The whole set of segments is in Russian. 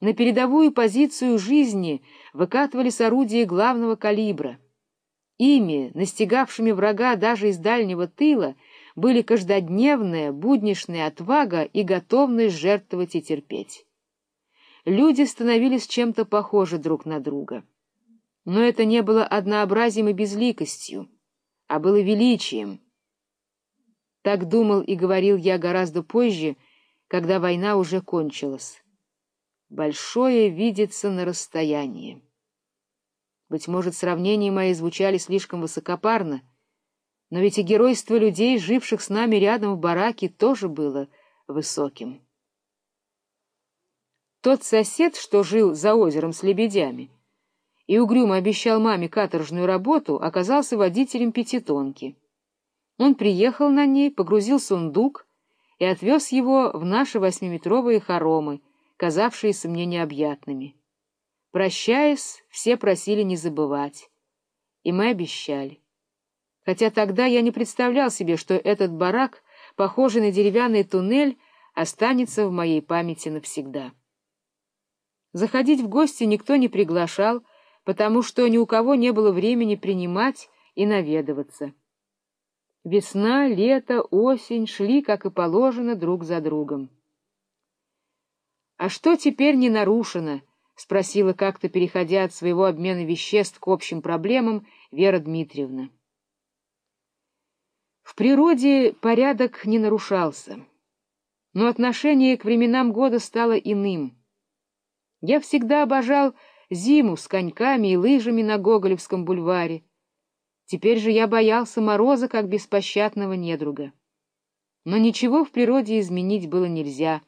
На передовую позицию жизни выкатывались орудия главного калибра. Ими, настигавшими врага даже из дальнего тыла, были каждодневная, буднишная отвага и готовность жертвовать и терпеть. Люди становились чем-то похожи друг на друга. Но это не было однообразием и безликостью, а было величием. Так думал и говорил я гораздо позже, когда война уже кончилась. Большое видится на расстоянии. Быть может, сравнения мои звучали слишком высокопарно, но ведь и геройство людей, живших с нами рядом в бараке, тоже было высоким. Тот сосед, что жил за озером с лебедями, и угрюмо обещал маме каторжную работу, оказался водителем пятитонки. Он приехал на ней, погрузил сундук и отвез его в наши восьмиметровые хоромы, казавшиеся мне необъятными. Прощаясь, все просили не забывать, и мы обещали. Хотя тогда я не представлял себе, что этот барак, похожий на деревянный туннель, останется в моей памяти навсегда. Заходить в гости никто не приглашал, потому что ни у кого не было времени принимать и наведываться. Весна, лето, осень шли, как и положено, друг за другом. — А что теперь не нарушено? — спросила как-то, переходя от своего обмена веществ к общим проблемам, Вера Дмитриевна. В природе порядок не нарушался, но отношение к временам года стало иным — я всегда обожал зиму с коньками и лыжами на Гоголевском бульваре. Теперь же я боялся мороза, как беспощадного недруга. Но ничего в природе изменить было нельзя,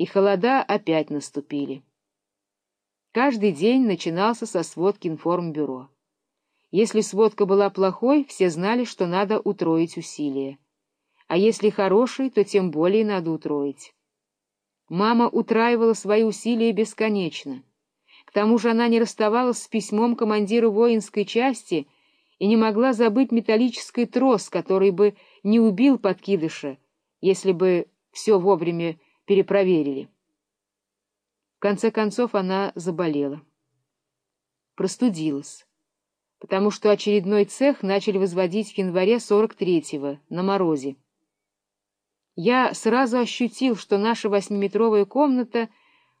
и холода опять наступили. Каждый день начинался со сводки информбюро. Если сводка была плохой, все знали, что надо утроить усилия. А если хорошей, то тем более надо утроить. Мама утраивала свои усилия бесконечно. К тому же она не расставалась с письмом командира воинской части и не могла забыть металлический трос, который бы не убил подкидыша, если бы все вовремя перепроверили. В конце концов она заболела. Простудилась, потому что очередной цех начали возводить в январе 43-го на морозе. Я сразу ощутил, что наша восьмиметровая комната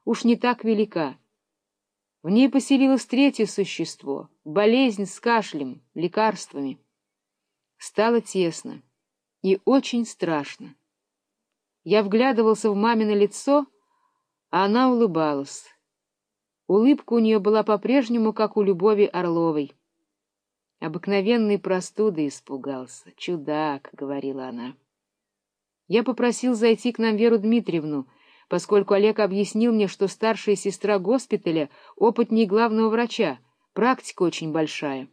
уж не так велика. В ней поселилось третье существо — болезнь с кашлем, лекарствами. Стало тесно и очень страшно. Я вглядывался в мамино лицо, а она улыбалась. Улыбка у нее была по-прежнему, как у Любови Орловой. Обыкновенной простуды испугался. «Чудак», — говорила она. Я попросил зайти к нам Веру Дмитриевну, поскольку Олег объяснил мне, что старшая сестра госпиталя опытнее главного врача, практика очень большая.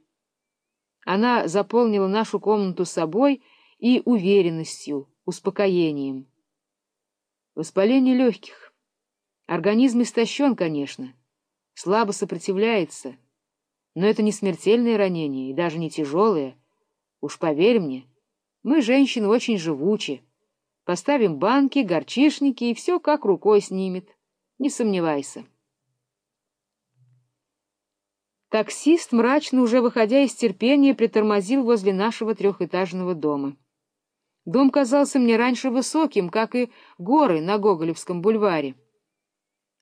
Она заполнила нашу комнату собой и уверенностью, успокоением. Воспаление легких. Организм истощен, конечно, слабо сопротивляется, но это не смертельное ранение и даже не тяжелое. Уж поверь мне, мы, женщины, очень живучи. Поставим банки, горчишники, и все как рукой снимет. Не сомневайся. Таксист, мрачно уже выходя из терпения, притормозил возле нашего трехэтажного дома. Дом казался мне раньше высоким, как и горы на Гоголевском бульваре.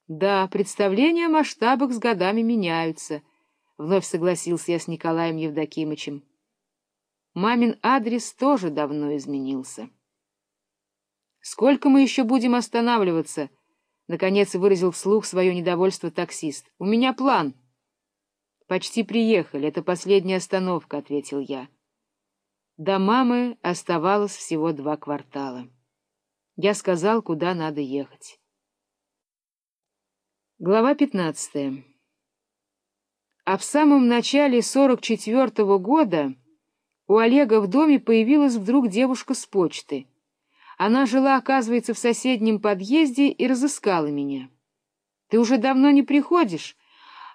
Да, представления о масштабах с годами меняются, — вновь согласился я с Николаем Евдокимычем. Мамин адрес тоже давно изменился. Сколько мы еще будем останавливаться? Наконец выразил вслух свое недовольство таксист. У меня план. Почти приехали, это последняя остановка, ответил я. До мамы оставалось всего два квартала. Я сказал, куда надо ехать. Глава пятнадцатая. А в самом начале сорок четвертого года у Олега в доме появилась вдруг девушка с почты — она жила, оказывается, в соседнем подъезде и разыскала меня. Ты уже давно не приходишь,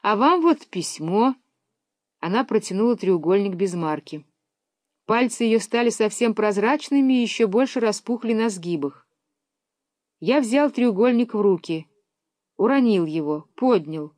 а вам вот письмо. Она протянула треугольник без марки. Пальцы ее стали совсем прозрачными и еще больше распухли на сгибах. Я взял треугольник в руки. уронил его, поднял,